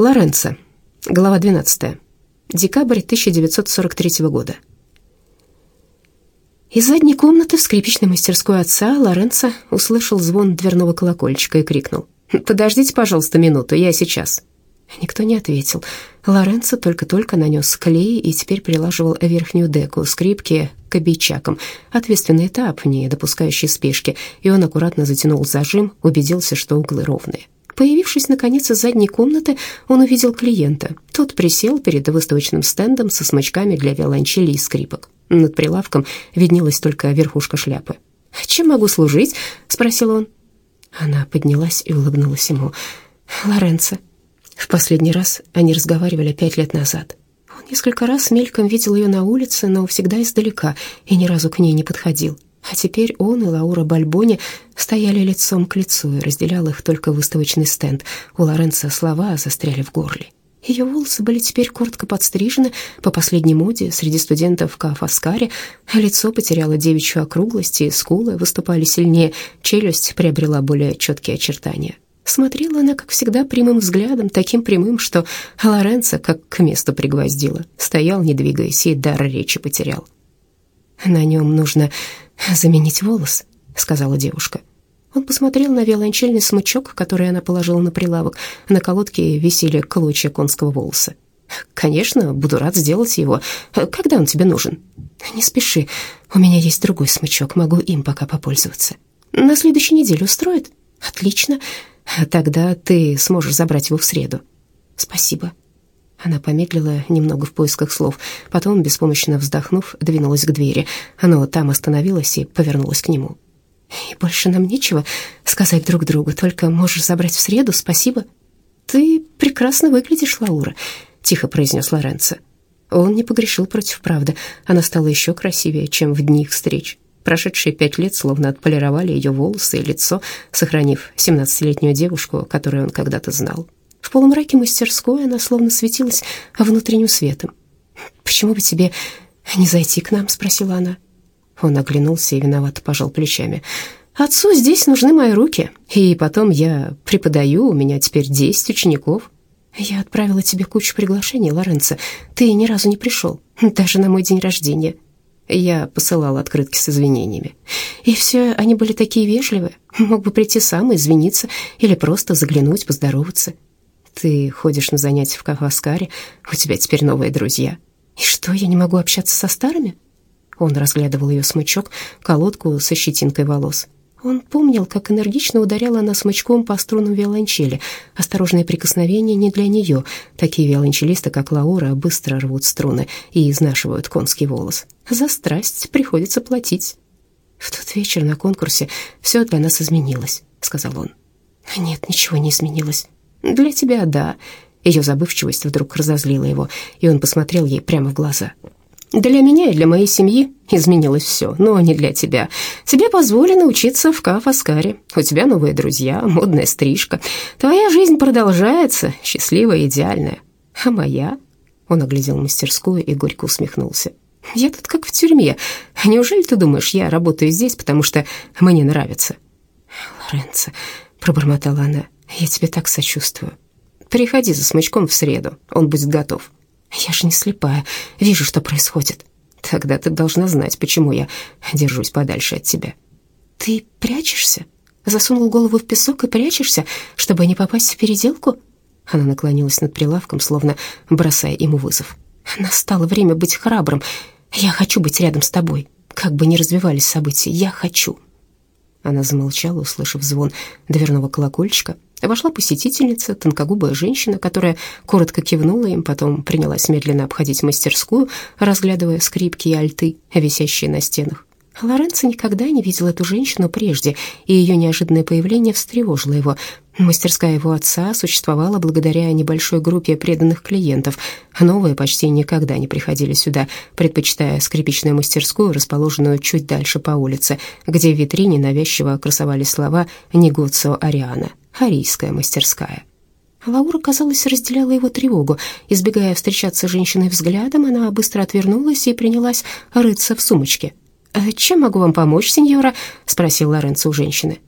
Лоренцо. Глава 12. Декабрь 1943 года. Из задней комнаты в скрипичной мастерской отца Лоренцо услышал звон дверного колокольчика и крикнул. «Подождите, пожалуйста, минуту, я сейчас». Никто не ответил. Лоренцо только-только нанес клей и теперь прилаживал верхнюю деку скрипки к обечакам. Ответственный этап, не допускающий спешки, и он аккуратно затянул зажим, убедился, что углы ровные. Появившись, наконец, из задней комнаты, он увидел клиента. Тот присел перед выставочным стендом со смычками для виолончели и скрипок. Над прилавком виднелась только верхушка шляпы. «Чем могу служить?» — спросил он. Она поднялась и улыбнулась ему. «Лоренцо». В последний раз они разговаривали пять лет назад. Он несколько раз мельком видел ее на улице, но всегда издалека и ни разу к ней не подходил. А теперь он и Лаура Бальбони стояли лицом к лицу, и разделял их только выставочный стенд. У Лоренцо слова застряли в горле. Ее волосы были теперь коротко подстрижены по последней моде среди студентов Кафаскаре, а лицо потеряло девичью округлость, и скулы выступали сильнее, челюсть приобрела более четкие очертания. Смотрела она, как всегда, прямым взглядом, таким прямым, что Лоренцо как к месту пригвоздила. Стоял, не двигаясь, и дар речи потерял. На нем нужно заменить волос», — сказала девушка. Он посмотрел на виолончельный смычок, который она положила на прилавок. На колодке висели клочья конского волоса. «Конечно, буду рад сделать его. Когда он тебе нужен?» «Не спеши, у меня есть другой смычок, могу им пока попользоваться». «На следующей неделе устроит?» «Отлично. Тогда ты сможешь забрать его в среду». «Спасибо». Она помедлила немного в поисках слов, потом, беспомощно вздохнув, двинулась к двери. Она там остановилась и повернулась к нему. «И больше нам нечего сказать друг другу, только можешь забрать в среду, спасибо». «Ты прекрасно выглядишь, Лаура», — тихо произнес Лоренцо. Он не погрешил против правды. Она стала еще красивее, чем в дни их встреч. Прошедшие пять лет словно отполировали ее волосы и лицо, сохранив семнадцатилетнюю девушку, которую он когда-то знал. В полумраке мастерской она словно светилась внутренним светом. «Почему бы тебе не зайти к нам?» — спросила она. Он оглянулся и виновато пожал плечами. «Отцу здесь нужны мои руки, и потом я преподаю, у меня теперь десять учеников». «Я отправила тебе кучу приглашений, Лоренцо. Ты ни разу не пришел, даже на мой день рождения». Я посылала открытки с извинениями. И все они были такие вежливые. Мог бы прийти сам и извиниться, или просто заглянуть, поздороваться. Ты ходишь на занятия в Кафаскаре, у тебя теперь новые друзья. И что, я не могу общаться со старыми?» Он разглядывал ее смычок, колодку со щетинкой волос. Он помнил, как энергично ударяла она смычком по струнам виолончели. Осторожные прикосновения не для нее. Такие виолончелисты, как Лаура, быстро рвут струны и изнашивают конский волос. За страсть приходится платить. «В тот вечер на конкурсе все для нас изменилось», — сказал он. «Нет, ничего не изменилось. «Для тебя, да». Ее забывчивость вдруг разозлила его, и он посмотрел ей прямо в глаза. «Для меня и для моей семьи изменилось все, но не для тебя. Тебе позволено учиться в Кафаскаре. У тебя новые друзья, модная стрижка. Твоя жизнь продолжается, счастливая и идеальная. А моя?» Он оглядел мастерскую и горько усмехнулся. «Я тут как в тюрьме. Неужели ты думаешь, я работаю здесь, потому что мне нравится?» «Лоренцо», — пробормотала она, — я тебе так сочувствую. Приходи за смычком в среду, он будет готов. Я же не слепая, вижу, что происходит. Тогда ты должна знать, почему я держусь подальше от тебя. Ты прячешься? Засунул голову в песок и прячешься, чтобы не попасть в переделку? Она наклонилась над прилавком, словно бросая ему вызов. Настало время быть храбрым. Я хочу быть рядом с тобой. Как бы ни развивались события, я хочу. Она замолчала, услышав звон дверного колокольчика, Вошла посетительница, тонкогубая женщина, которая коротко кивнула им, потом принялась медленно обходить мастерскую, разглядывая скрипки и альты, висящие на стенах. Лоренцо никогда не видел эту женщину прежде, и ее неожиданное появление встревожило его. Мастерская его отца существовала благодаря небольшой группе преданных клиентов. Новые почти никогда не приходили сюда, предпочитая скрипичную мастерскую, расположенную чуть дальше по улице, где в витрине навязчиво красовались слова «Негоцио Ариана» арийская мастерская. Лаура, казалось, разделяла его тревогу. Избегая встречаться с женщиной взглядом, она быстро отвернулась и принялась рыться в сумочке. «Э, «Чем могу вам помочь, сеньора?» — спросил Лоренцо у женщины.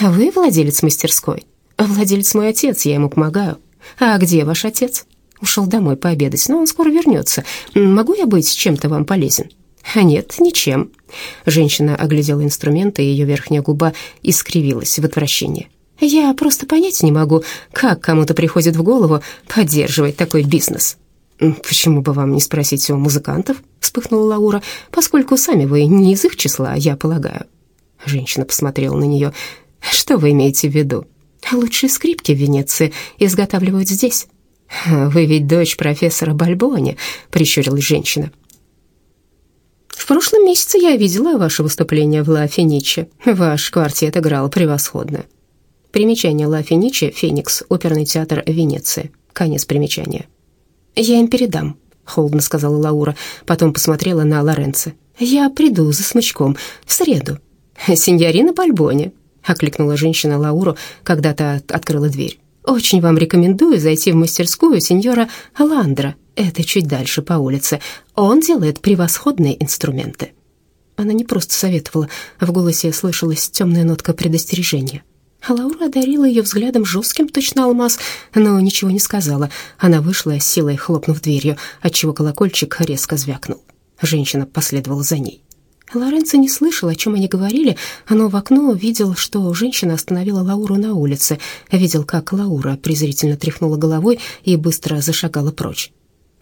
«Вы владелец мастерской?» «Владелец мой отец, я ему помогаю». «А где ваш отец?» «Ушел домой пообедать, но он скоро вернется. Могу я быть чем-то вам полезен?» «А нет, ничем». Женщина оглядела инструменты, и ее верхняя губа искривилась в отвращении. «Я просто понять не могу, как кому-то приходит в голову поддерживать такой бизнес». «Почему бы вам не спросить у музыкантов?» — вспыхнула Лаура, «поскольку сами вы не из их числа, я полагаю». Женщина посмотрела на нее. «Что вы имеете в виду? Лучшие скрипки в Венеции изготавливают здесь». «Вы ведь дочь профессора Бальбони», — прищурилась женщина. В прошлом месяце я видела ваше выступление в Ла Фениче. Ваш квартет играл превосходно. Примечание Ла Фениче, Феникс, оперный театр Венеции. Конец примечания. Я им передам, холодно сказала Лаура, потом посмотрела на Лоренцо. Я приду за смычком в среду. Синьорина Бальбони, окликнула женщина Лауру, когда та открыла дверь. Очень вам рекомендую зайти в мастерскую сеньора Ландра. Это чуть дальше по улице. Он делает превосходные инструменты». Она не просто советовала, в голосе слышалась темная нотка предостережения. Лаура одарила ее взглядом жестким, точно алмаз, но ничего не сказала. Она вышла, силой хлопнув дверью, отчего колокольчик резко звякнул. Женщина последовала за ней. Лоренцо не слышал, о чем они говорили, но в окно видел, что женщина остановила Лауру на улице, видел, как Лаура презрительно тряхнула головой и быстро зашагала прочь.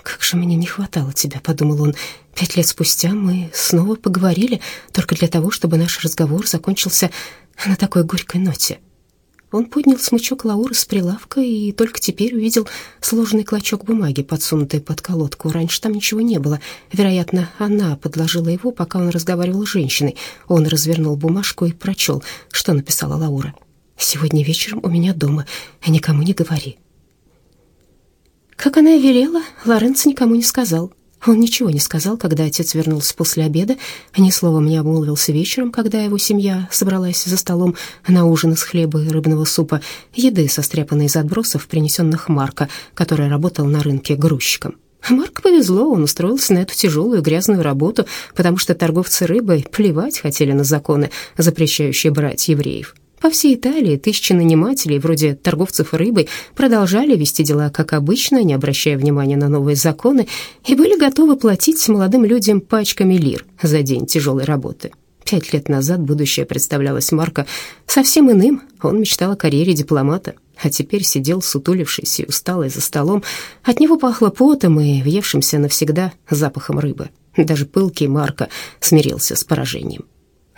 «Как же мне не хватало тебя», — подумал он. «Пять лет спустя мы снова поговорили, только для того, чтобы наш разговор закончился на такой горькой ноте». Он поднял смычок Лауры с прилавка и только теперь увидел сложный клочок бумаги, подсунутый под колодку. Раньше там ничего не было. Вероятно, она подложила его, пока он разговаривал с женщиной. Он развернул бумажку и прочел, что написала Лаура. «Сегодня вечером у меня дома. Никому не говори». Как она и велела, Лоренцо никому не сказал. Он ничего не сказал, когда отец вернулся после обеда, ни словом не обмолвился вечером, когда его семья собралась за столом на ужин из хлеба и рыбного супа, еды, состряпанной из отбросов, принесенных Марка, который работал на рынке грузчиком. Марку повезло, он устроился на эту тяжелую грязную работу, потому что торговцы рыбой плевать хотели на законы, запрещающие брать евреев. По всей Италии тысячи нанимателей, вроде торговцев рыбой, продолжали вести дела как обычно, не обращая внимания на новые законы, и были готовы платить молодым людям пачками лир за день тяжелой работы. Пять лет назад будущее представлялось Марко совсем иным. Он мечтал о карьере дипломата, а теперь сидел сутулившись и усталый за столом. От него пахло потом и въевшимся навсегда запахом рыбы. Даже пылкий Марко смирился с поражением.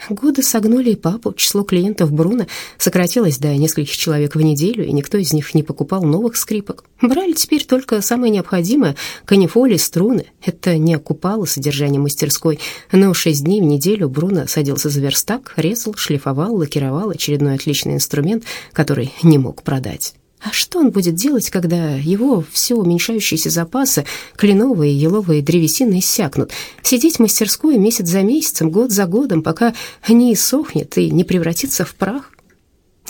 Годы согнули и папу, число клиентов Бруно сократилось до нескольких человек в неделю, и никто из них не покупал новых скрипок. Брали теперь только самое необходимое — канифоли, струны. Это не окупало содержание мастерской, но шесть дней в неделю Бруно садился за верстак, резал, шлифовал, лакировал очередной отличный инструмент, который не мог продать. А что он будет делать, когда его все уменьшающиеся запасы кленовые и еловые древесины иссякнут? Сидеть в мастерской месяц за месяцем, год за годом, пока не иссохнет и не превратится в прах?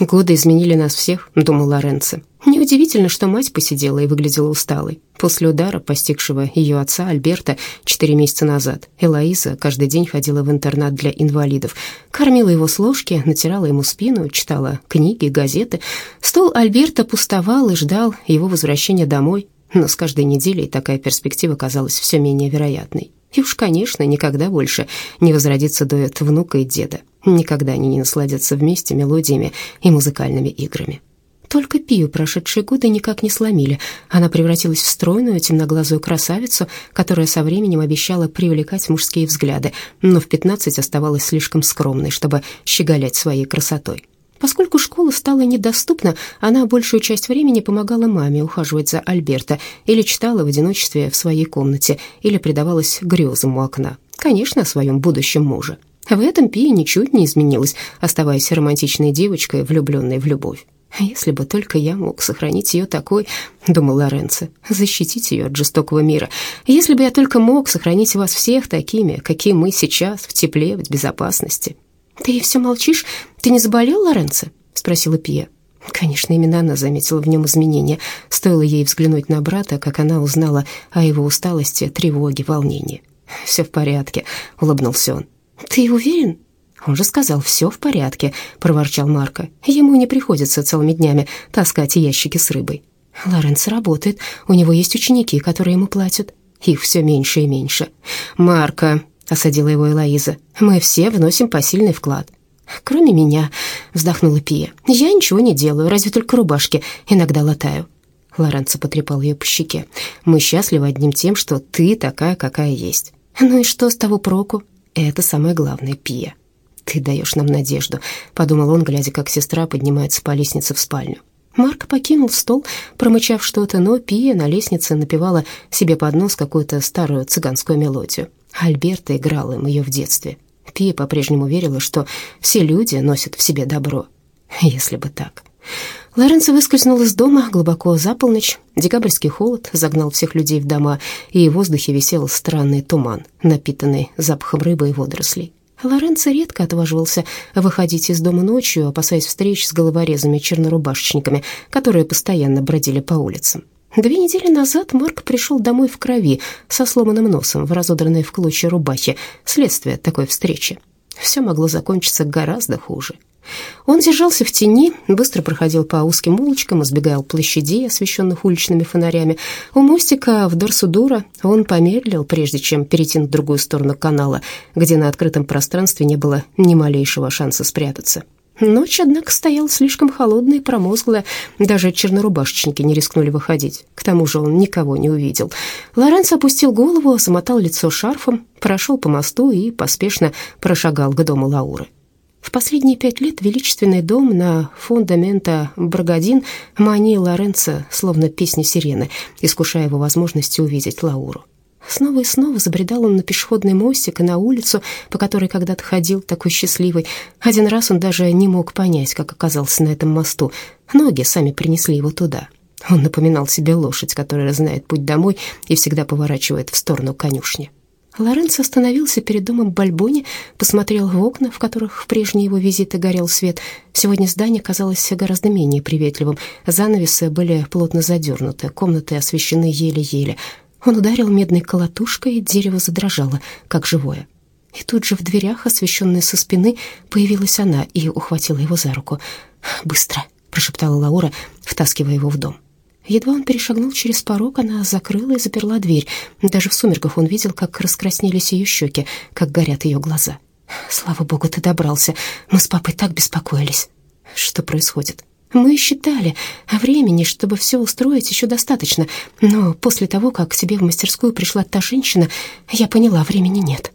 «Годы изменили нас всех», — думал Лоренцо. Неудивительно, что мать посидела и выглядела усталой. После удара, постигшего ее отца Альберта четыре месяца назад, Элоиза каждый день ходила в интернат для инвалидов, кормила его с ложки, натирала ему спину, читала книги, газеты. Стол Альберта пустовал и ждал его возвращения домой, но с каждой неделей такая перспектива казалась все менее вероятной. И уж, конечно, никогда больше не возродится дуэт внука и деда. Никогда они не насладятся вместе мелодиями и музыкальными играми. Только Пию прошедшие годы никак не сломили. Она превратилась в стройную, темноглазую красавицу, которая со временем обещала привлекать мужские взгляды, но в 15 оставалась слишком скромной, чтобы щеголять своей красотой. Поскольку школа стала недоступна, она большую часть времени помогала маме ухаживать за Альберто или читала в одиночестве в своей комнате, или предавалась грезам у окна. Конечно, о своем будущем муже. В этом Пия ничуть не изменилась, оставаясь романтичной девочкой, влюбленной в любовь. «Если бы только я мог сохранить ее такой», — думал Лоренцо, — «защитить ее от жестокого мира. Если бы я только мог сохранить вас всех такими, какие мы сейчас, в тепле, в безопасности». «Ты все молчишь? Ты не заболел, Лоренцо?» — спросила Пия. Конечно, именно она заметила в нем изменения. Стоило ей взглянуть на брата, как она узнала о его усталости, тревоге, волнении. «Все в порядке», — улыбнулся он. «Ты уверен?» «Он же сказал, все в порядке», — проворчал Марко. «Ему не приходится целыми днями таскать ящики с рыбой». Лоренц работает, у него есть ученики, которые ему платят. Их все меньше и меньше. «Марка», — осадила его Элоиза, — «мы все вносим посильный вклад». «Кроме меня», — вздохнула Пия. «Я ничего не делаю, разве только рубашки иногда латаю». Лоренцо потрепал ее по щеке. «Мы счастливы одним тем, что ты такая, какая есть». «Ну и что с того проку?» «Это самое главное, Пия». «Ты даешь нам надежду», — подумал он, глядя, как сестра поднимается по лестнице в спальню. Марк покинул стол, промычав что-то, но Пия на лестнице напевала себе под нос какую-то старую цыганскую мелодию. Альберта играла им ее в детстве. Пия по-прежнему верила, что все люди носят в себе добро. Если бы так. Лоренцо выскользнул из дома глубоко за полночь. Декабрьский холод загнал всех людей в дома, и в воздухе висел странный туман, напитанный запахом рыбы и водорослей. Лоренцо редко отваживался выходить из дома ночью, опасаясь встреч с головорезами-чернорубашечниками, которые постоянно бродили по улицам. Две недели назад Марк пришел домой в крови, со сломанным носом, в разодранной в клочья рубахе, следствие такой встречи. Все могло закончиться гораздо хуже. Он держался в тени, быстро проходил по узким улочкам, избегал площадей, освещенных уличными фонарями. У мостика в Дорсудура он помедлил, прежде чем перейти на другую сторону канала, где на открытом пространстве не было ни малейшего шанса спрятаться. Ночь, однако, стояла слишком холодная и промозглая. Даже чернорубашечники не рискнули выходить. К тому же он никого не увидел. Лоренцо опустил голову, замотал лицо шарфом, прошел по мосту и поспешно прошагал к дому Лауры. В последние пять лет величественный дом на фундамента Брагадин манил Лоренцо, словно песня сирены, искушая его возможности увидеть Лауру. Снова и снова забредал он на пешеходный мостик и на улицу, по которой когда-то ходил такой счастливый. Один раз он даже не мог понять, как оказался на этом мосту. Ноги сами принесли его туда. Он напоминал себе лошадь, которая знает путь домой и всегда поворачивает в сторону конюшни. Лоренцо остановился перед домом Бальбони, посмотрел в окна, в которых в прежние его визиты горел свет. Сегодня здание казалось гораздо менее приветливым. Занавесы были плотно задернуты, комнаты освещены еле-еле. Он ударил медной колотушкой, и дерево задрожало, как живое. И тут же в дверях, освещенной со спины, появилась она и ухватила его за руку. «Быстро!» — прошептала Лаура, втаскивая его в дом. Едва он перешагнул через порог, она закрыла и заперла дверь. Даже в сумерках он видел, как раскраснелись ее щеки, как горят ее глаза. «Слава богу, ты добрался. Мы с папой так беспокоились». «Что происходит?» Мы считали о времени, чтобы все устроить, еще достаточно, но после того, как к тебе в мастерскую пришла та женщина, я поняла, времени нет».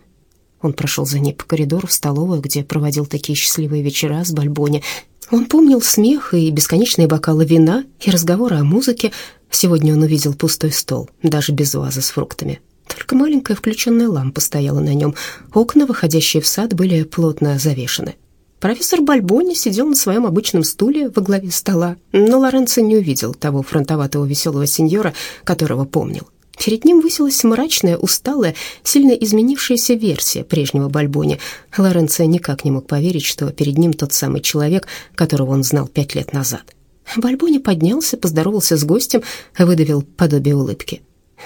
Он прошел за ней по коридору в столовую, где проводил такие счастливые вечера с Бальбони. Он помнил смех и бесконечные бокалы вина, и разговоры о музыке. Сегодня он увидел пустой стол, даже без вазы с фруктами. Только маленькая включенная лампа стояла на нем. Окна, выходящие в сад, были плотно завешены. Профессор Бальбони сидел на своем обычном стуле во главе стола, но Лоренцо не увидел того фронтоватого веселого сеньора, которого помнил. Перед ним высилась мрачная, усталая, сильно изменившаяся версия прежнего Бальбони. Лоренцо никак не мог поверить, что перед ним тот самый человек, которого он знал пять лет назад. Бальбони поднялся, поздоровался с гостем, выдавил подобие улыбки.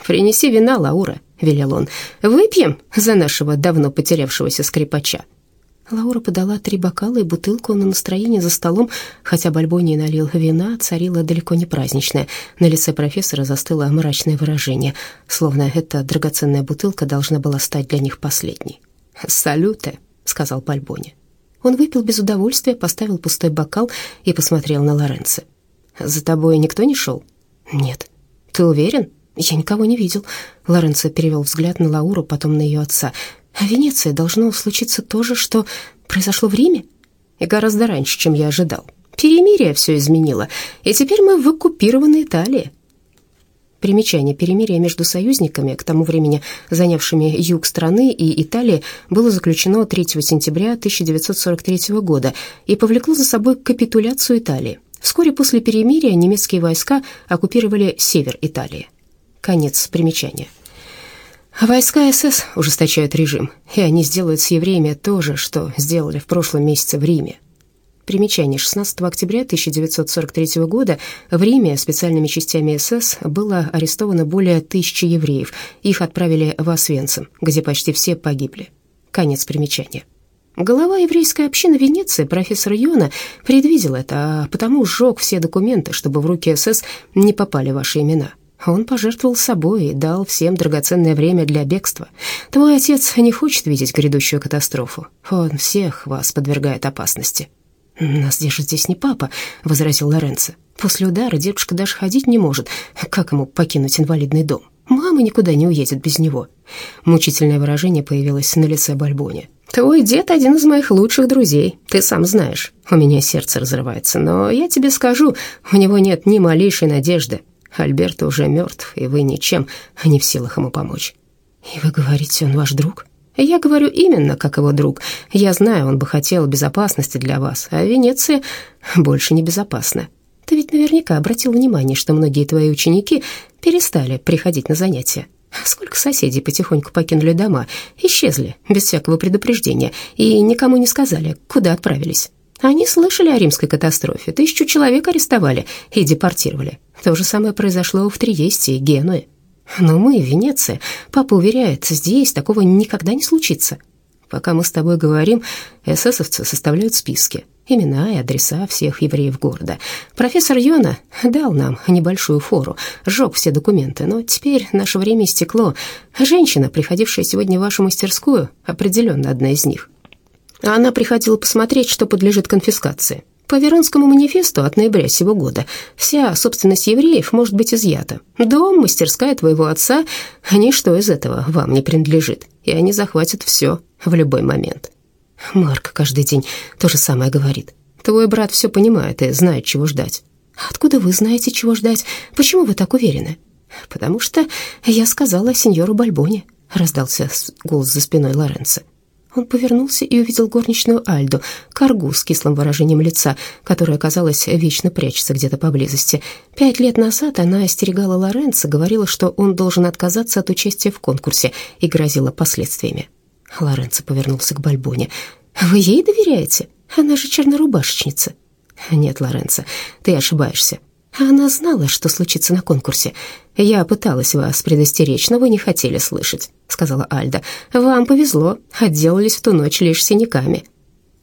«Принеси вина, Лаура», — велел он. «Выпьем за нашего давно потерявшегося скрипача». Лаура подала три бокала и бутылку на настроение за столом, хотя Бальбони налил вина, царила далеко не праздничная. На лице профессора застыло мрачное выражение, словно эта драгоценная бутылка должна была стать для них последней. «Салюте», — сказал Бальбони. Он выпил без удовольствия, поставил пустой бокал и посмотрел на Лоренцо. «За тобой никто не шел?» «Нет». «Ты уверен?» «Я никого не видел». Лоренцо перевел взгляд на Лауру, потом на ее отца. А в Венеции должно случиться то же, что произошло в Риме? И гораздо раньше, чем я ожидал. Перемирие все изменило, и теперь мы в оккупированной Италии. Примечание перемирия между союзниками, к тому времени занявшими юг страны и Италии, было заключено 3 сентября 1943 года и повлекло за собой капитуляцию Италии. Вскоре после перемирия немецкие войска оккупировали север Италии. Конец примечания. А войска СС ужесточают режим, и они сделают с евреями то же, что сделали в прошлом месяце в Риме. Примечание. 16 октября 1943 года в Риме специальными частями СС было арестовано более тысячи евреев. Их отправили в Освенцим, где почти все погибли. Конец примечания. Голова еврейской общины Венеции, профессор Йона, предвидел это, а потому сжег все документы, чтобы в руки СС не попали ваши имена. Он пожертвовал собой и дал всем драгоценное время для бегства. Твой отец не хочет видеть грядущую катастрофу. Он всех вас подвергает опасности». «Нас держит здесь не папа», — возразил Лоренцо. «После удара дедушка даже ходить не может. Как ему покинуть инвалидный дом? Мама никуда не уедет без него». Мучительное выражение появилось на лице Бальбони. Твой дед один из моих лучших друзей, ты сам знаешь. У меня сердце разрывается, но я тебе скажу, у него нет ни малейшей надежды. Альберто уже мертв, и вы ничем не в силах ему помочь. И вы говорите, он ваш друг? Я говорю именно как его друг. Я знаю, он бы хотел безопасности для вас, а Венеция больше не безопасна. Ты ведь наверняка обратил внимание, что многие твои ученики перестали приходить на занятия. Сколько соседей потихоньку покинули дома, исчезли без всякого предупреждения и никому не сказали, куда отправились. Они слышали о римской катастрофе, тысячу человек арестовали и депортировали. То же самое произошло в Триесте и Генуе. Но мы, Венеция, папа уверяет, здесь такого никогда не случится. Пока мы с тобой говорим, эсэсовцы составляют списки, имена и адреса всех евреев города. Профессор Йона дал нам небольшую фору, сжег все документы, но теперь наше время истекло. Женщина, приходившая сегодня в вашу мастерскую, определенно одна из них. Она приходила посмотреть, что подлежит конфискации. По Веронскому манифесту от ноября сего года вся собственность евреев может быть изъята. Дом, мастерская твоего отца, ничто из этого вам не принадлежит, и они захватят все в любой момент. Марк каждый день то же самое говорит. Твой брат все понимает и знает, чего ждать. Откуда вы знаете, чего ждать? Почему вы так уверены? Потому что я сказала сеньору Бальбоне, раздался голос за спиной Лоренцо. Он повернулся и увидел горничную Альду, коргу с кислым выражением лица, которая, казалось, вечно прячется где-то поблизости. Пять лет назад она остерегала Лоренцо, говорила, что он должен отказаться от участия в конкурсе и грозила последствиями. Лоренцо повернулся к Бальбоне. «Вы ей доверяете? Она же чернорубашечница». «Нет, Лоренцо, ты ошибаешься. Она знала, что случится на конкурсе. Я пыталась вас предостеречь, но вы не хотели слышать», — сказала Альда. «Вам повезло, отделались в ту ночь лишь синяками».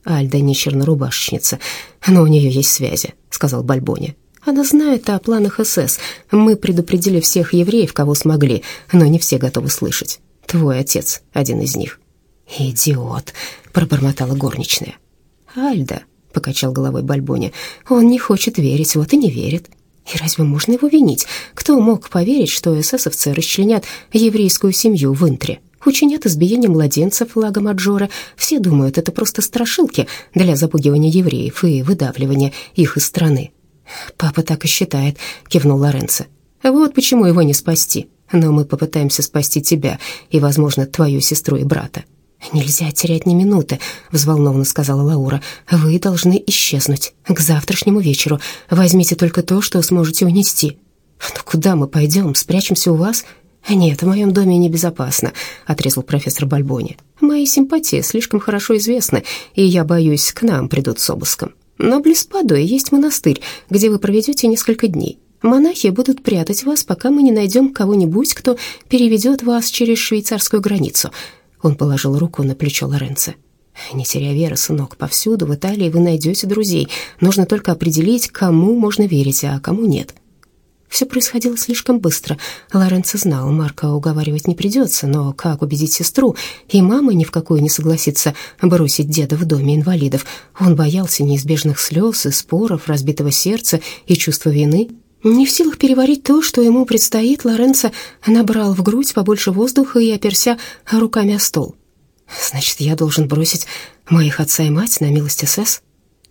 Альда не чернорубашечница, но у нее есть связи», — сказал Бальбони. «Она знает о планах СС. Мы предупредили всех евреев, кого смогли, но не все готовы слышать. Твой отец один из них». «Идиот», — пробормотала горничная. «Альда», — покачал головой Бальбони, — «он не хочет верить, вот и не верит. И разве можно его винить? Кто мог поверить, что эсэсовцы расчленят еврейскую семью в Интре? Учинят избиение младенцев в Лаго Маджоре. Все думают, это просто страшилки для запугивания евреев и выдавливания их из страны. «Папа так и считает», — кивнул Лоренцо. «Вот почему его не спасти. Но мы попытаемся спасти тебя и, возможно, твою сестру и брата». «Нельзя терять ни минуты», — взволнованно сказала Лаура. «Вы должны исчезнуть к завтрашнему вечеру. Возьмите только то, что сможете унести». «Ну куда мы пойдем? Спрячемся у вас?» «Нет, в моем доме небезопасно», — отрезал профессор Бальбони. «Мои симпатии слишком хорошо известны, и я боюсь, к нам придут с обыском. Но близ Падуи есть монастырь, где вы проведете несколько дней. Монахи будут прятать вас, пока мы не найдем кого-нибудь, кто переведет вас через швейцарскую границу. Он положил руку на плечо Лоренцо. «Не теряй веры, сынок, повсюду в Италии вы найдете друзей. Нужно только определить, кому можно верить, а кому нет». Все происходило слишком быстро. Лоренцо знал, Марка уговаривать не придется, но как убедить сестру? И мама ни в какую не согласится бросить деда в доме инвалидов. Он боялся неизбежных слез и споров, разбитого сердца и чувства вины. Не в силах переварить то, что ему предстоит, Лоренцо набрал в грудь побольше воздуха и оперся руками о стол. «Значит, я должен бросить моих отца и мать на милость СС?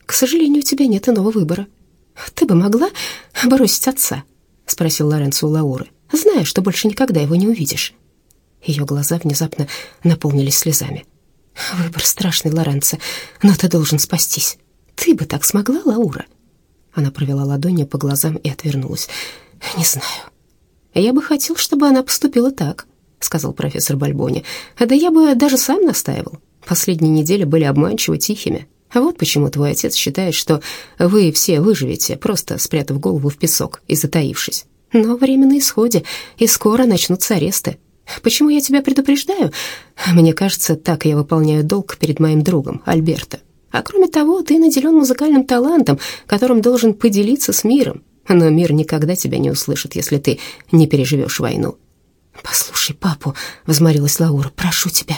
К сожалению, у тебя нет иного выбора. Ты бы могла бросить отца?» — спросил Лоренцо у Лауры, зная, что больше никогда его не увидишь. Ее глаза внезапно наполнились слезами. «Выбор страшный, Лоренцо, но ты должен спастись. Ты бы так смогла, Лаура?» Она провела ладонью по глазам и отвернулась. «Не знаю. Я бы хотел, чтобы она поступила так», — сказал профессор Бальбони. «Да я бы даже сам настаивал. Последние недели были обманчиво тихими. А вот почему твой отец считает, что вы все выживете, просто спрятав голову в песок и затаившись. Но время на исходе, и скоро начнутся аресты. Почему я тебя предупреждаю? Мне кажется, так я выполняю долг перед моим другом, Альберто. А кроме того, ты наделен музыкальным талантом, которым должен поделиться с миром. Но мир никогда тебя не услышит, если ты не переживешь войну. «Послушай папу», — возморилась Лаура, — «прошу тебя».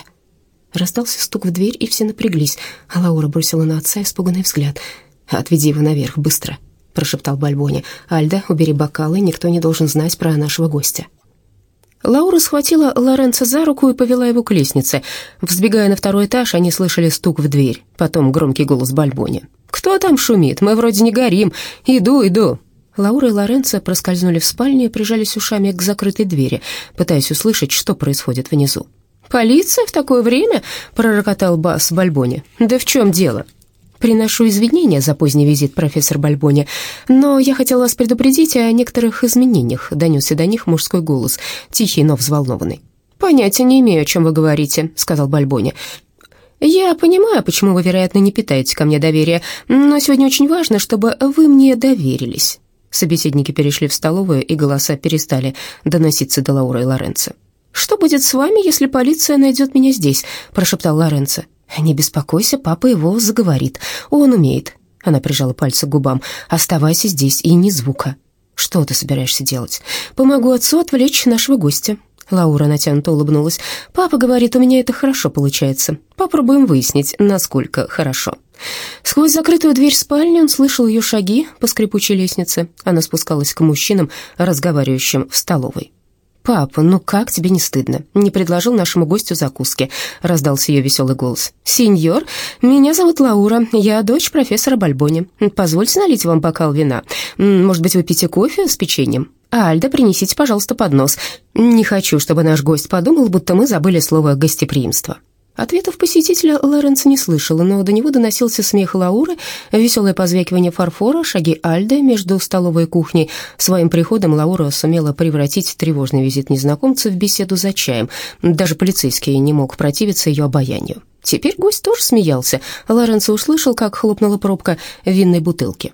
Раздался стук в дверь, и все напряглись, а Лаура бросила на отца испуганный взгляд. «Отведи его наверх, быстро», — прошептал Бальбони. «Альда, убери бокалы, никто не должен знать про нашего гостя». Лаура схватила Лоренцо за руку и повела его к лестнице. Взбегая на второй этаж, они слышали стук в дверь, потом громкий голос Бальбони. «Кто там шумит? Мы вроде не горим. Иду, иду». Лаура и Лоренцо проскользнули в спальню и прижались ушами к закрытой двери, пытаясь услышать, что происходит внизу. «Полиция в такое время?» — пророкотал бас Бальбони. «Да в чем дело?» «Приношу извинения за поздний визит, профессор Бальбони, но я хотела вас предупредить о некоторых изменениях», — донесся до них мужской голос, тихий, но взволнованный. «Понятия не имею, о чем вы говорите», — сказал Бальбони. «Я понимаю, почему вы, вероятно, не питаете ко мне доверия, но сегодня очень важно, чтобы вы мне доверились». Собеседники перешли в столовую, и голоса перестали доноситься до Лауры и Лоренцо. «Что будет с вами, если полиция найдет меня здесь?» – прошептал Лоренцо. «Не беспокойся, папа его заговорит. Он умеет». Она прижала пальцы к губам. «Оставайся здесь и ни звука». «Что ты собираешься делать?» «Помогу отцу отвлечь нашего гостя». Лаура натянуто улыбнулась. «Папа говорит, у меня это хорошо получается. Попробуем выяснить, насколько хорошо». Сквозь закрытую дверь спальни он слышал ее шаги по скрипучей лестнице. Она спускалась к мужчинам, разговаривающим в столовой. «Папа, ну как тебе не стыдно? Не предложил нашему гостю закуски?» — раздался ее веселый голос. «Сеньор, меня зовут Лаура, я дочь профессора Бальбони. Позвольте налить вам бокал вина. Может быть, вы пьете кофе с печеньем?» «Альда, принесите, пожалуйста, поднос. Не хочу, чтобы наш гость подумал, будто мы забыли слово «гостеприимство». Ответов посетителя Лоренц не слышал, но до него доносился смех Лауры, веселое позвякивание фарфора, шаги Альды между столовой и кухней. Своим приходом Лаура сумела превратить тревожный визит незнакомца в беседу за чаем. Даже полицейский не мог противиться ее обаянию. Теперь гость тоже смеялся. Лоренцо услышал, как хлопнула пробка винной бутылки.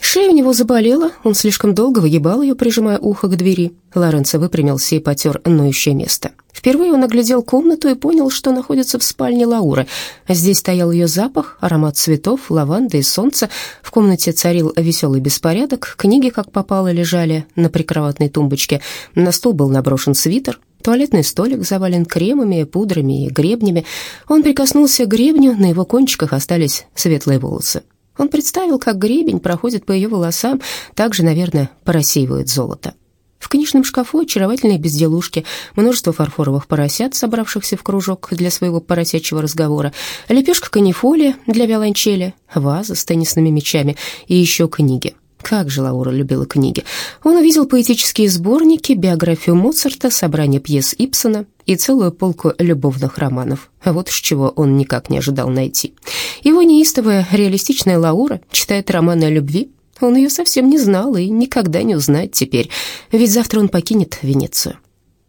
Шея у него заболела, он слишком долго выгибал ее, прижимая ухо к двери. Лоренцо выпрямился и потер ноющее место. Впервые он оглядел комнату и понял, что находится в спальне Лауры. Здесь стоял ее запах, аромат цветов, лаванды и солнца. В комнате царил веселый беспорядок, книги, как попало, лежали на прикроватной тумбочке. На стол был наброшен свитер, Туалетный столик завален кремами, пудрами и гребнями. Он прикоснулся к гребню, на его кончиках остались светлые волосы. Он представил, как гребень проходит по ее волосам, также, наверное, порассеивает золото. В книжном шкафу очаровательные безделушки, множество фарфоровых поросят, собравшихся в кружок для своего поросячьего разговора, лепешка канифоли для виолончели, ваза с теннисными мячами и еще книги. Как же Лаура любила книги. Он увидел поэтические сборники, биографию Моцарта, собрание пьес Ипсона и целую полку любовных романов. А вот с чего он никак не ожидал найти. Его неистовая, реалистичная Лаура читает романы о любви. Он ее совсем не знал и никогда не узнает теперь, ведь завтра он покинет Венецию.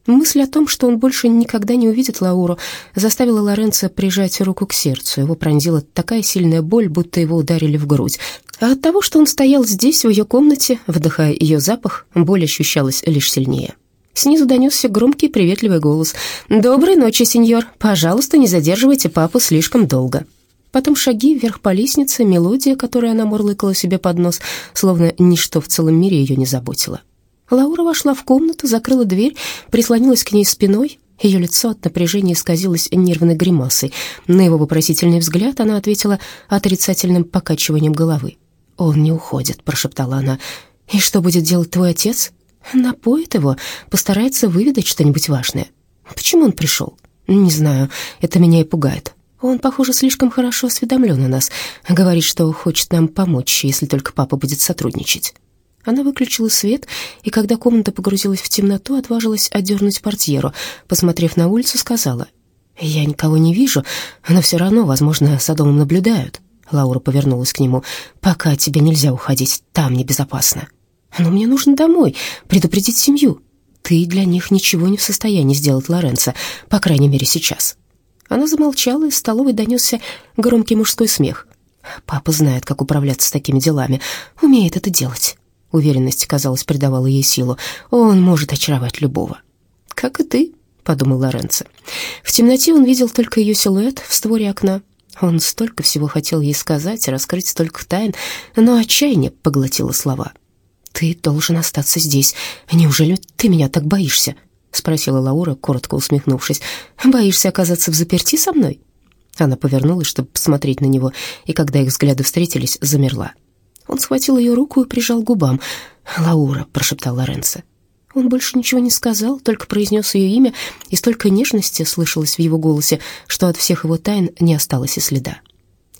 Мысль о том, что он больше никогда не увидит Лауру, заставила Лоренцо прижать руку к сердцу. Его пронзила такая сильная боль, будто его ударили в грудь. А от того, что он стоял здесь, в ее комнате, вдыхая ее запах, боль ощущалась лишь сильнее. Снизу донесся громкий приветливый голос. «Доброй ночи, сеньор. Пожалуйста, не задерживайте папу слишком долго». Потом шаги вверх по лестнице, мелодия, которую она мурлыкала себе под нос, словно ничто в целом мире ее не заботило. Лаура вошла в комнату, закрыла дверь, прислонилась к ней спиной. Ее лицо от напряжения исказилось нервной гримасой. На его вопросительный взгляд она ответила отрицательным покачиванием головы. «Он не уходит», — прошептала она. «И что будет делать твой отец?» «Напоит его, постарается выведать что-нибудь важное». «Почему он пришел?» «Не знаю, это меня и пугает». Он, похоже, слишком хорошо осведомлен о нас. Говорит, что хочет нам помочь, если только папа будет сотрудничать. Она выключила свет, и когда комната погрузилась в темноту, отважилась отдернуть портьеру. Посмотрев на улицу, сказала, «Я никого не вижу, но все равно, возможно, за домом наблюдают». Лаура повернулась к нему. «Пока тебе нельзя уходить, там небезопасно». «Но мне нужно домой, предупредить семью». «Ты для них ничего не в состоянии сделать, Лоренцо, по крайней мере, сейчас». Она замолчала, и из столовой донесся громкий мужской смех. «Папа знает, как управляться с такими делами, умеет это делать». Уверенность, казалось, придавала ей силу. Он может очаровать любого. «Как и ты», —— подумал Лоренцо. В темноте он видел только ее силуэт в створе окна. Он столько всего хотел ей сказать, раскрыть столько тайн, но отчаяние поглотило слова. «Ты должен остаться здесь. Неужели ты меня так боишься?» — спросила Лаура, коротко усмехнувшись. «Боишься оказаться в заперти со мной?» Она повернулась, чтобы посмотреть на него, и когда их взгляды встретились, замерла. Он схватил ее руку и прижал губам. «Лаура», — прошептал Лоренцо. Он больше ничего не сказал, только произнес ее имя, и столько нежности слышалось в его голосе, что от всех его тайн не осталось и следа.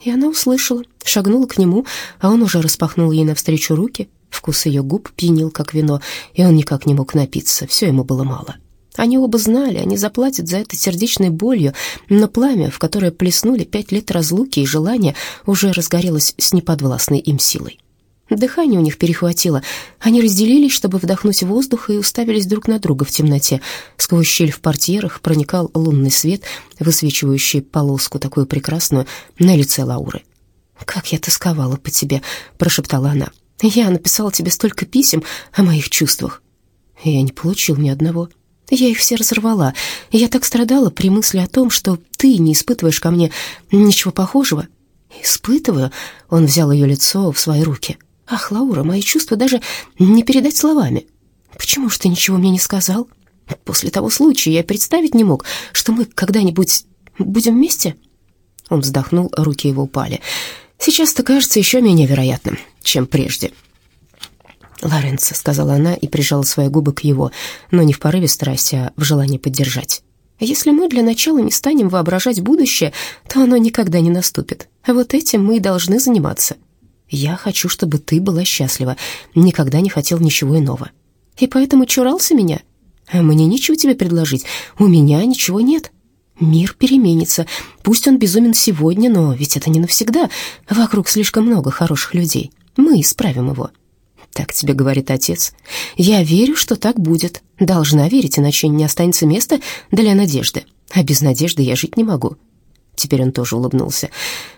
И она услышала, шагнула к нему, а он уже распахнул ей навстречу руки. Вкус ее губ пьянил, как вино, и он никак не мог напиться, все ему было мало. Они оба знали, они заплатят за это сердечной болью, но пламя, в которое плеснули пять лет разлуки и желания, уже разгорелось с неподвластной им силой. Дыхание у них перехватило. Они разделились, чтобы вдохнуть воздух, и уставились друг на друга в темноте. Сквозь щель в портьерах проникал лунный свет, высвечивающий полоску такую прекрасную на лице Лауры. «Как я тосковала по тебе», — прошептала она. «Я написала тебе столько писем о моих чувствах». «Я не получил ни одного». Я их все разорвала. Я так страдала при мысли о том, что ты не испытываешь ко мне ничего похожего. Испытываю. Он взял ее лицо в свои руки. Ах, Лаура, мои чувства даже не передать словами. Почему же ты ничего мне не сказал? После того случая я представить не мог, что мы когда-нибудь будем вместе. Он вздохнул, руки его упали. Сейчас это кажется еще менее вероятным, чем прежде. «Лоренцо», — сказала она и прижала свои губы к его, но не в порыве страсти, а в желании поддержать. «Если мы для начала не станем воображать будущее, то оно никогда не наступит. А вот этим мы и должны заниматься». Я хочу, чтобы ты была счастлива. Никогда не хотел ничего иного. И поэтому чурался меня. А мне нечего тебе предложить. У меня ничего нет. Мир переменится. Пусть он безумен сегодня, но ведь это не навсегда. Вокруг слишком много хороших людей. Мы исправим его. Так тебе говорит отец. Я верю, что так будет. Должна верить, иначе не останется места для надежды. А без надежды я жить не могу. Теперь он тоже улыбнулся.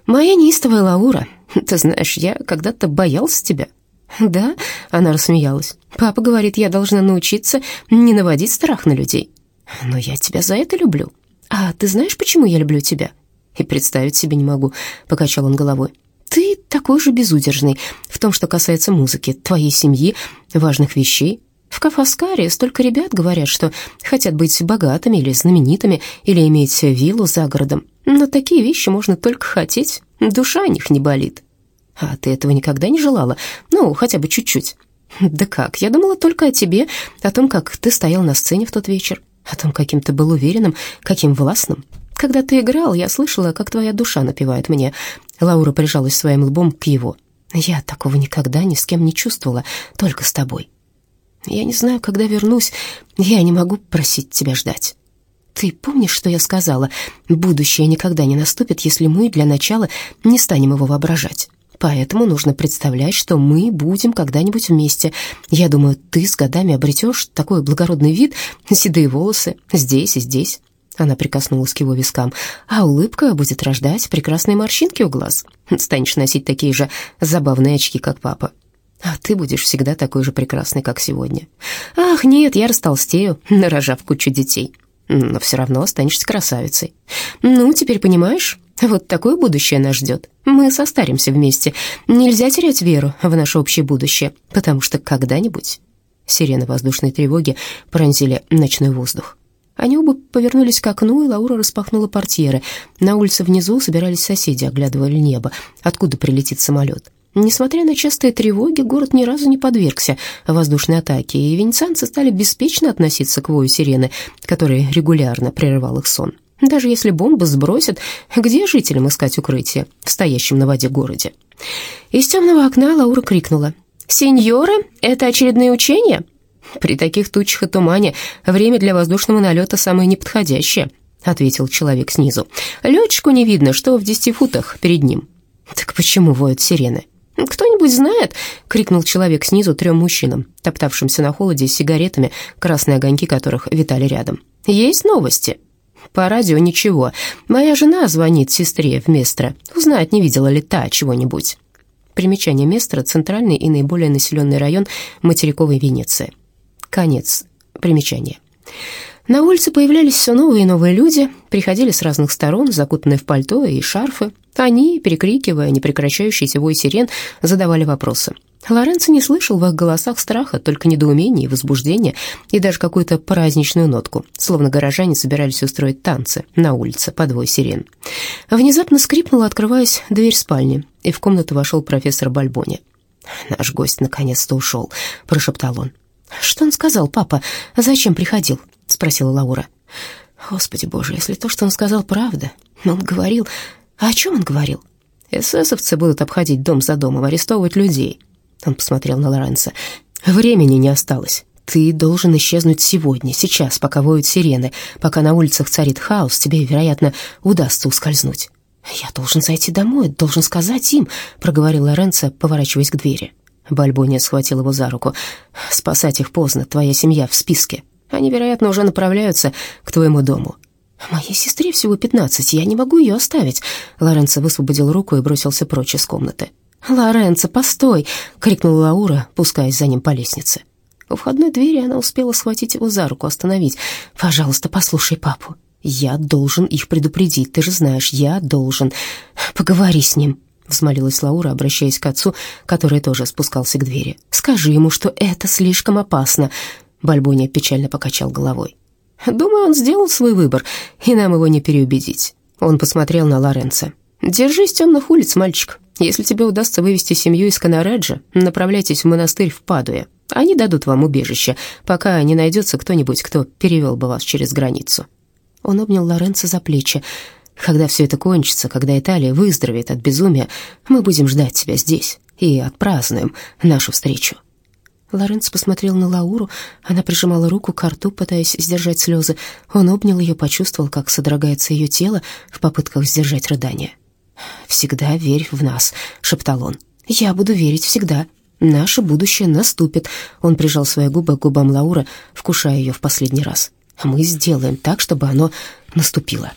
«Моя неистовая Лаура, ты знаешь, я когда-то боялся тебя». «Да?» — она рассмеялась. «Папа говорит, я должна научиться не наводить страх на людей. Но я тебя за это люблю. А ты знаешь, почему я люблю тебя?» «И представить себе не могу», — покачал он головой. «Ты такой же безудержный в том, что касается музыки, твоей семьи, важных вещей. В Кафаскаре столько ребят говорят, что хотят быть богатыми или знаменитыми, или иметь виллу за городом. Но такие вещи можно только хотеть, душа о них не болит. А ты этого никогда не желала? Ну, хотя бы чуть-чуть. Да как, я думала только о тебе, о том, как ты стоял на сцене в тот вечер, о том, каким ты был уверенным, каким властным. Когда ты играл, я слышала, как твоя душа напевает мне. Лаура прижалась своим лбом к его. Я такого никогда ни с кем не чувствовала, только с тобой. Я не знаю, когда вернусь. Я не могу просить тебя ждать. Ты помнишь, что я сказала? Будущее никогда не наступит, если мы для начала не станем его воображать. Поэтому нужно представлять, что мы будем когда-нибудь вместе. Я думаю, ты с годами обретешь такой благородный вид, седые волосы здесь и здесь. Она прикоснулась к его вискам. А улыбка будет рождать прекрасные морщинки у глаз. Станешь носить такие же забавные очки, как папа. А ты будешь всегда такой же прекрасный, как сегодня. Ах, нет, я растолстею, нарожав кучу детей. Но все равно останешься красавицей. Ну, теперь понимаешь, вот такое будущее нас ждет. Мы состаримся вместе. Нельзя терять веру в наше общее будущее, потому что когда-нибудь... Сирены воздушной тревоги пронзили ночной воздух. Они оба повернулись к окну, и Лаура распахнула портьеры. На улице внизу собирались соседи, оглядывали небо, откуда прилетит самолет. Несмотря на частые тревоги, город ни разу не подвергся воздушной атаке, и венецианцы стали беспечно относиться к вою сирены, который регулярно прерывал их сон. Даже если бомбы сбросят, где жителям искать укрытие в стоящем на воде городе? Из темного окна Лаура крикнула. «Сеньоры, это очередные учения?» «При таких тучах и тумане время для воздушного налета самое неподходящее», ответил человек снизу. «Летчику не видно, что в десяти футах перед ним». «Так почему воют сирены?» «Кто-нибудь знает?» — крикнул человек снизу трем мужчинам, топтавшимся на холоде с сигаретами, красные огоньки которых витали рядом. «Есть новости?» «По радио ничего. Моя жена звонит сестре в Местро. Узнать, не видела ли та чего-нибудь». Примечание Местро — центральный и наиболее населенный район материковой Венеции. Конец примечания. На улице появлялись все новые и новые люди, приходили с разных сторон, закутанные в пальто и шарфы. Они, перекрикивая непрекращающийся вой сирен, задавали вопросы. Лоренцо не слышал в их голосах страха, только недоумение и возбуждение, и даже какую-то праздничную нотку, словно горожане собирались устроить танцы на улице по двое сирен. Внезапно скрипнула, открываясь дверь спальни, и в комнату вошел профессор Бальбони. «Наш гость наконец-то ушел», — прошептал он. «Что он сказал, папа? Зачем приходил?» — спросила Лаура. «Господи боже, если то, что он сказал, правда. Он говорил... А о чем он говорил?» «Эсэсовцы будут обходить дом за домом, арестовывать людей». Он посмотрел на Лоренцо. «Времени не осталось. Ты должен исчезнуть сегодня, сейчас, пока воют сирены, пока на улицах царит хаос, тебе, вероятно, удастся ускользнуть». «Я должен зайти домой, должен сказать им», — проговорил Лоренцо, поворачиваясь к двери. Бальбония схватил его за руку. «Спасать их поздно, твоя семья в списке. Они, вероятно, уже направляются к твоему дому». «Моей сестре всего пятнадцать, я не могу ее оставить». Лоренцо высвободил руку и бросился прочь из комнаты. «Лоренцо, постой!» — крикнула Лаура, пускаясь за ним по лестнице. У входной двери она успела схватить его за руку, остановить. «Пожалуйста, послушай папу. Я должен их предупредить, ты же знаешь, я должен. Поговори с ним». Взмолилась Лаура, обращаясь к отцу, который тоже спускался к двери. «Скажи ему, что это слишком опасно». Бальбония печально покачал головой. «Думаю, он сделал свой выбор, и нам его не переубедить». Он посмотрел на Лоренцо. «Держись темных улиц, мальчик. Если тебе удастся вывести семью из Канареджа, направляйтесь в монастырь в Падуе. Они дадут вам убежище, пока не найдется кто-нибудь, кто перевел бы вас через границу». Он обнял Лоренцо за плечи. «Когда все это кончится, когда Италия выздоровеет от безумия, мы будем ждать тебя здесь и отпразднуем нашу встречу». Лоренцо посмотрел на Лауру, она прижимала руку к рту, пытаясь сдержать слезы. Он обнял ее, почувствовал, как содрогается ее тело в попытках сдержать рыдание. «Всегда верь в нас», — шептал он. «Я буду верить всегда. Наше будущее наступит». Он прижал свои губы к губам Лауры, вкушая ее в последний раз. «Мы сделаем так, чтобы оно наступило».